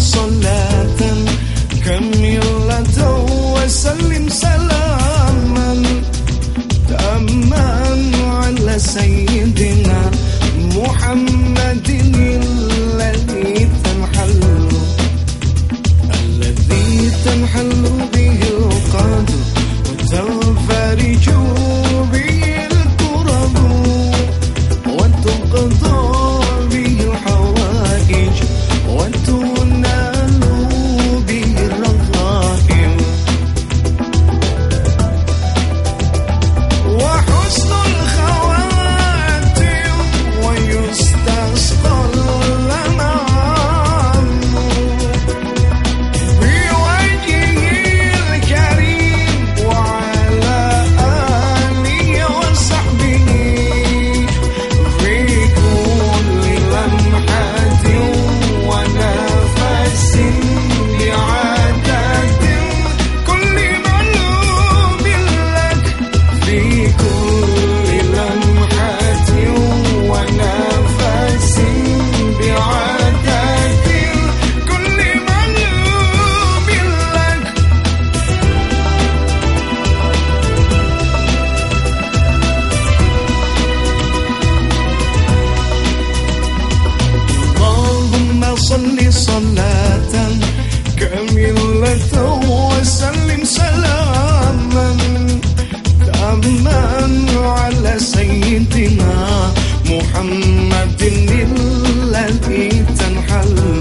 صلاة صلاة. كاملة وسلم سلاما. تاما على سيدنا محمد الذي تنحل.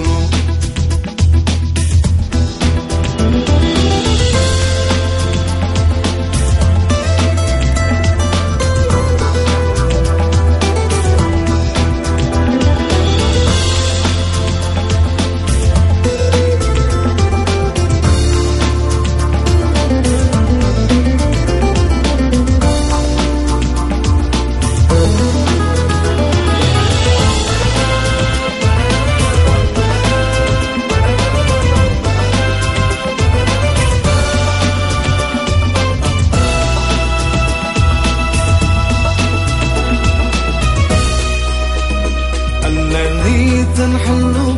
حديث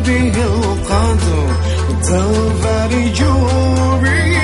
به القدر وتنفرج جوبي